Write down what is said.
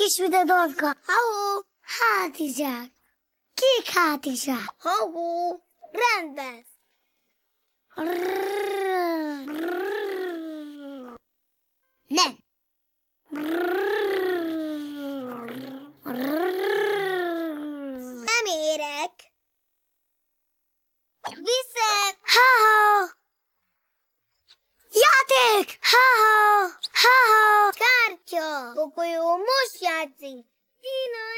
kis vide dolga. Au, hátizsák. Kék hátizsák. Hau, rendben. Nem. Nem érek. Viszek. Ha-ha! Játék! Ha-ha! 不过有墨水压紧。呢